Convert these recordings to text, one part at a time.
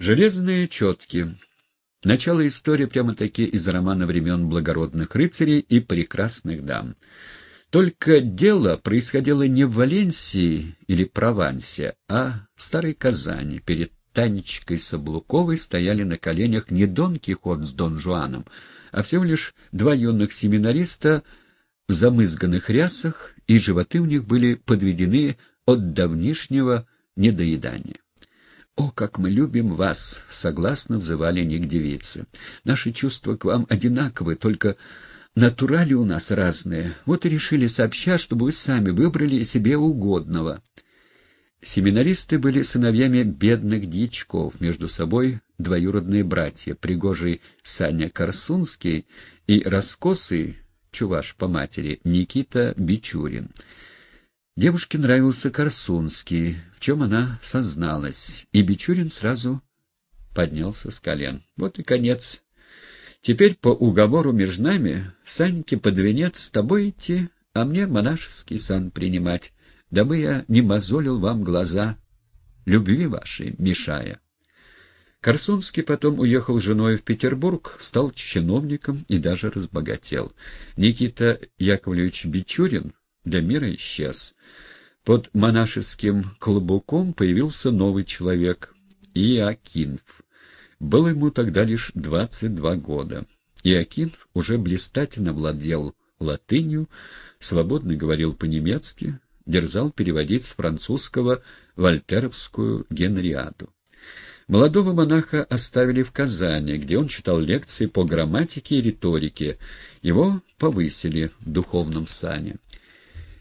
Железные четки. Начало истории прямо-таки из романа времен благородных рыцарей и прекрасных дам. Только дело происходило не в Валенсии или Провансе, а в Старой Казани. Перед Танечкой Саблуковой стояли на коленях не Дон Кихот с Дон Жуаном, а всего лишь два юных семинариста в замызганных рясах, и животы у них были подведены от давнишнего недоедания. «О, как мы любим вас!» — согласно взывали них девицы. «Наши чувства к вам одинаковы, только натурали у нас разные. Вот и решили сообща, чтобы вы сами выбрали себе угодного». Семинаристы были сыновьями бедных дьячков, между собой двоюродные братья, пригожий Саня Корсунский и раскосый, чуваш по матери, Никита Бичурин. Девушке нравился Корсунский, в чем она созналась, и Бичурин сразу поднялся с колен. Вот и конец. Теперь по уговору между нами Саньке под венец с тобой идти, а мне монашеский сан принимать, дабы я не мозолил вам глаза, любви вашей мешая. Корсунский потом уехал с женой в Петербург, стал чиновником и даже разбогател. Никита Яковлевич Бичурин для мира исчез. Под монашеским клобуком появился новый человек — Иокинф. Было ему тогда лишь 22 года. Иокинф уже блистательно владел латынью, свободно говорил по-немецки, дерзал переводить с французского вольтеровскую Генриаду. Молодого монаха оставили в Казани, где он читал лекции по грамматике и риторике. Его повысили в духовном сане.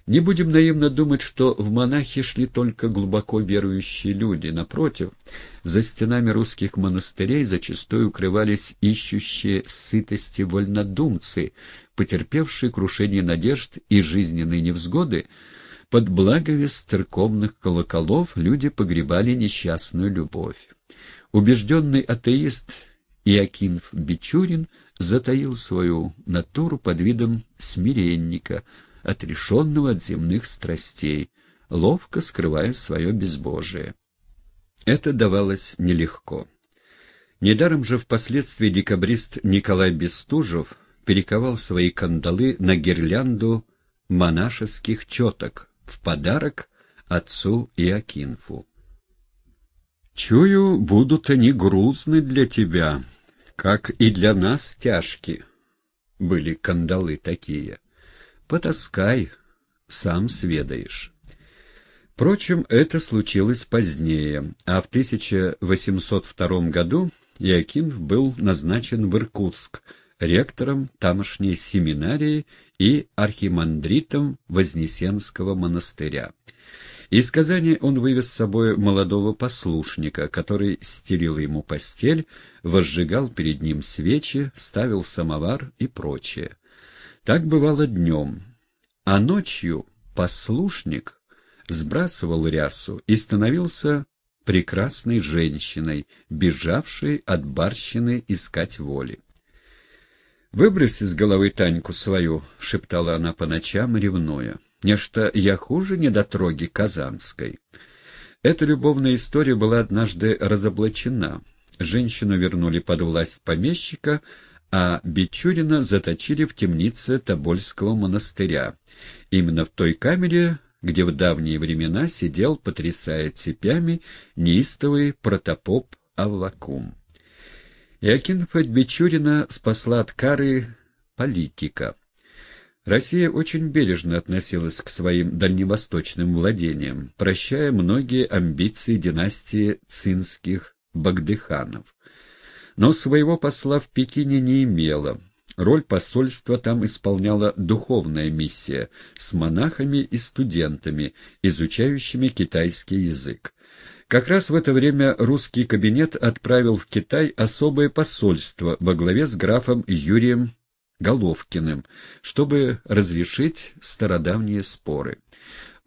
Не будем наивно думать, что в монахи шли только глубоко верующие люди. Напротив, за стенами русских монастырей зачастую укрывались ищущие сытости вольнодумцы, потерпевшие крушение надежд и жизненные невзгоды, под благовест церковных колоколов люди погребали несчастную любовь. Убежденный атеист Иокинф Бичурин затаил свою натуру под видом смиренника — отрешенного от земных страстей, ловко скрывая свое безбожие. Это давалось нелегко. Недаром же впоследствии декабрист Николай Бестужев перековал свои кандалы на гирлянду монашеских четок в подарок отцу Иокинфу. «Чую, будут они грузны для тебя, как и для нас тяжки», — были кандалы такие. Потаскай, сам сведаешь. Впрочем, это случилось позднее, а в 1802 году Якинов был назначен в Иркутск ректором тамошней семинарии и архимандритом Вознесенского монастыря. Из Казани он вывез с собой молодого послушника, который стелил ему постель, возжигал перед ним свечи, ставил самовар и прочее. Так бывало днем, а ночью послушник сбрасывал рясу и становился прекрасной женщиной, бежавшей от барщины искать воли. «Выбрось из головы Таньку свою», — шептала она по ночам, ревнуя. «Нечто я хуже недотроги Казанской». Эта любовная история была однажды разоблачена. Женщину вернули под власть помещика, а Бичурина заточили в темнице Тобольского монастыря, именно в той камере, где в давние времена сидел, потрясая цепями, неистовый протопоп Аввакум. Иокинфа Бичурина спасла от кары политика. Россия очень бережно относилась к своим дальневосточным владениям, прощая многие амбиции династии цинских багдыханов но своего посла в Пекине не имела. Роль посольства там исполняла духовная миссия с монахами и студентами, изучающими китайский язык. Как раз в это время русский кабинет отправил в Китай особое посольство во главе с графом Юрием Головкиным, чтобы разрешить стародавние споры.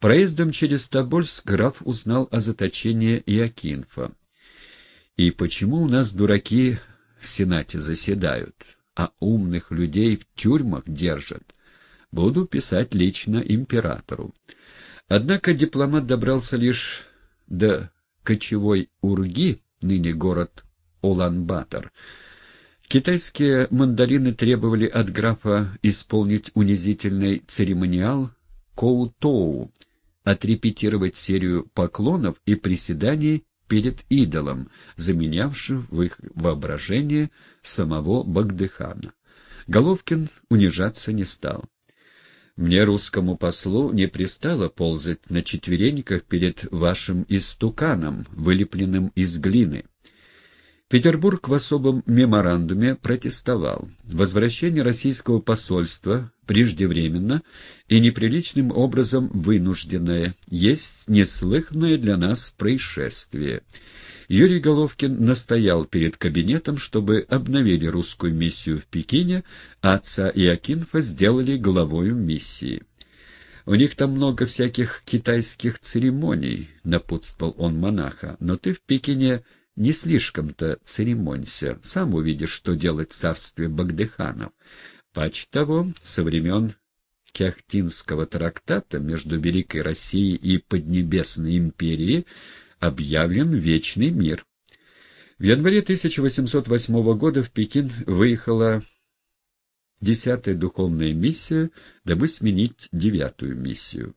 Проездом через Тобольск граф узнал о заточении Иокинфа. И почему у нас дураки в Сенате заседают, а умных людей в тюрьмах держат? Буду писать лично императору. Однако дипломат добрался лишь до кочевой урги, ныне город Улан-Батор. Китайские мандарины требовали от графа исполнить унизительный церемониал Коу-Тоу, отрепетировать серию поклонов и приседаний перед идолом, заменявшим в их воображении самого Багдыхана. Головкин унижаться не стал. Мне, русскому послу, не пристало ползать на четвереньках перед вашим истуканом, вылепленным из глины. Петербург в особом меморандуме протестовал. Возвращение российского посольства преждевременно и неприличным образом вынужденное есть неслыханное для нас происшествие. Юрий Головкин настоял перед кабинетом, чтобы обновили русскую миссию в Пекине, а отца Иокинфа сделали главою миссии. «У них там много всяких китайских церемоний», — напутствовал он монаха, — «но ты в Пекине не слишком-то церемонься, сам увидишь, что делать в царстве Багдыханов. Пач того, со времен Кяхтинского трактата между Великой Россией и Поднебесной империей объявлен вечный мир. В январе 1808 года в Пекин выехала десятая духовная миссия, дабы сменить девятую миссию.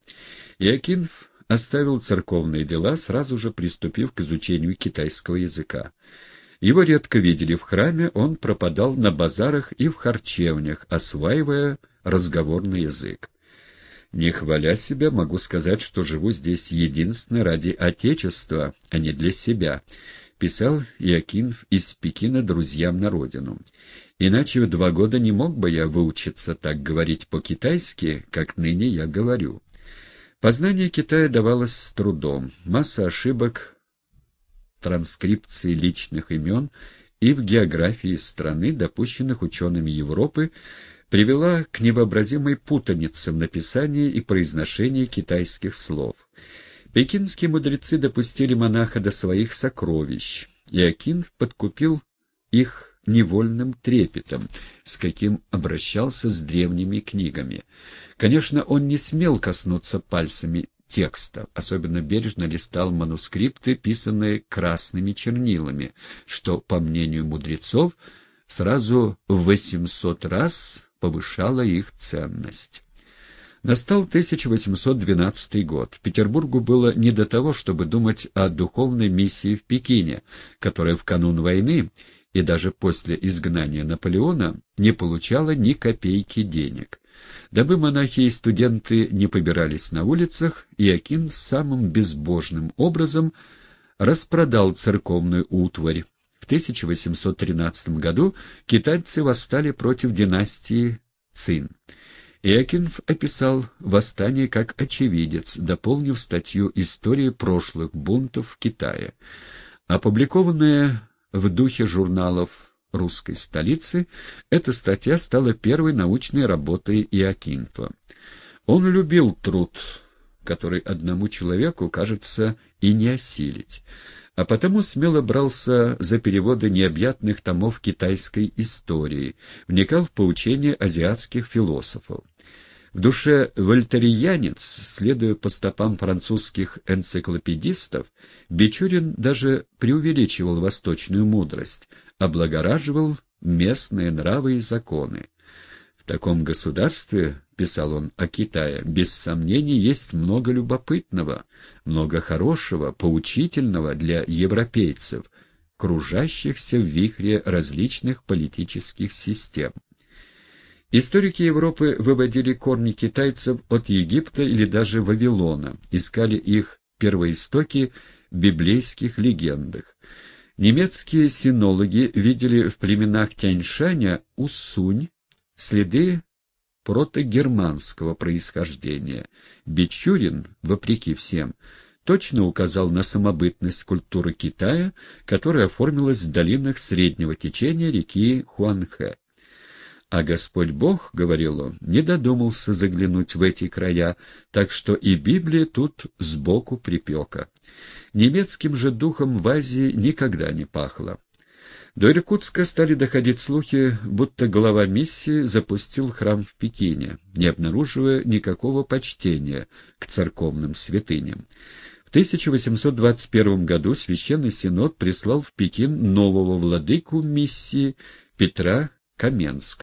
Иокинф оставил церковные дела, сразу же приступив к изучению китайского языка. Его редко видели в храме, он пропадал на базарах и в харчевнях, осваивая разговорный язык. Не хваля себя, могу сказать, что живу здесь единственно ради Отечества, а не для себя, писал Иокинф из Пекина друзьям на родину. Иначе в два года не мог бы я выучиться так говорить по-китайски, как ныне я говорю. Познание Китая давалось с трудом. Масса ошибок, транскрипции личных имен и в географии страны, допущенных учеными Европы, привела к невообразимой путанице в написании и произношении китайских слов. Пекинские мудрецы допустили монаха до своих сокровищ, и Акин подкупил их невольным трепетом, с каким обращался с древними книгами. Конечно, он не смел коснуться пальцами текста, особенно бережно листал манускрипты, писанные красными чернилами, что, по мнению мудрецов, сразу в 800 раз повышало их ценность. Настал 1812 год. Петербургу было не до того, чтобы думать о духовной миссии в Пекине, которая в канун войны и даже после изгнания Наполеона не получала ни копейки денег. Дабы монахи и студенты не побирались на улицах, Иокин самым безбожным образом распродал церковную утварь. В 1813 году китайцы восстали против династии Цин. Иокинф описал восстание как очевидец, дополнив статью «История прошлых бунтов в Китае». Опубликованная в духе журналов русской столицы, эта статья стала первой научной работой Иокинтова. Он любил труд, который одному человеку, кажется, и не осилить, а потому смело брался за переводы необъятных томов китайской истории, вникал в поучения азиатских философов. В душе вольтериянец, следуя по стопам французских энциклопедистов, Бичурин даже преувеличивал восточную мудрость, облагораживал местные нравы и законы. В таком государстве, писал он о Китае, без сомнений есть много любопытного, много хорошего, поучительного для европейцев, кружащихся в вихре различных политических систем. Историки Европы выводили корни китайцев от Египта или даже Вавилона, искали их первоистоки в библейских легендах. Немецкие синологи видели в племенах Тяньшаня Усунь следы протогерманского происхождения. Бичурин, вопреки всем, точно указал на самобытность культуры Китая, которая оформилась в долинах среднего течения реки Хуанхэ. А Господь Бог, — говорил он, — не додумался заглянуть в эти края, так что и Библия тут сбоку припека. Немецким же духом в Азии никогда не пахло. До Иркутска стали доходить слухи, будто глава миссии запустил храм в Пекине, не обнаруживая никакого почтения к церковным святыням. 1821 году Священный Синод прислал в Пекин нового владыку миссии Петра Каменского.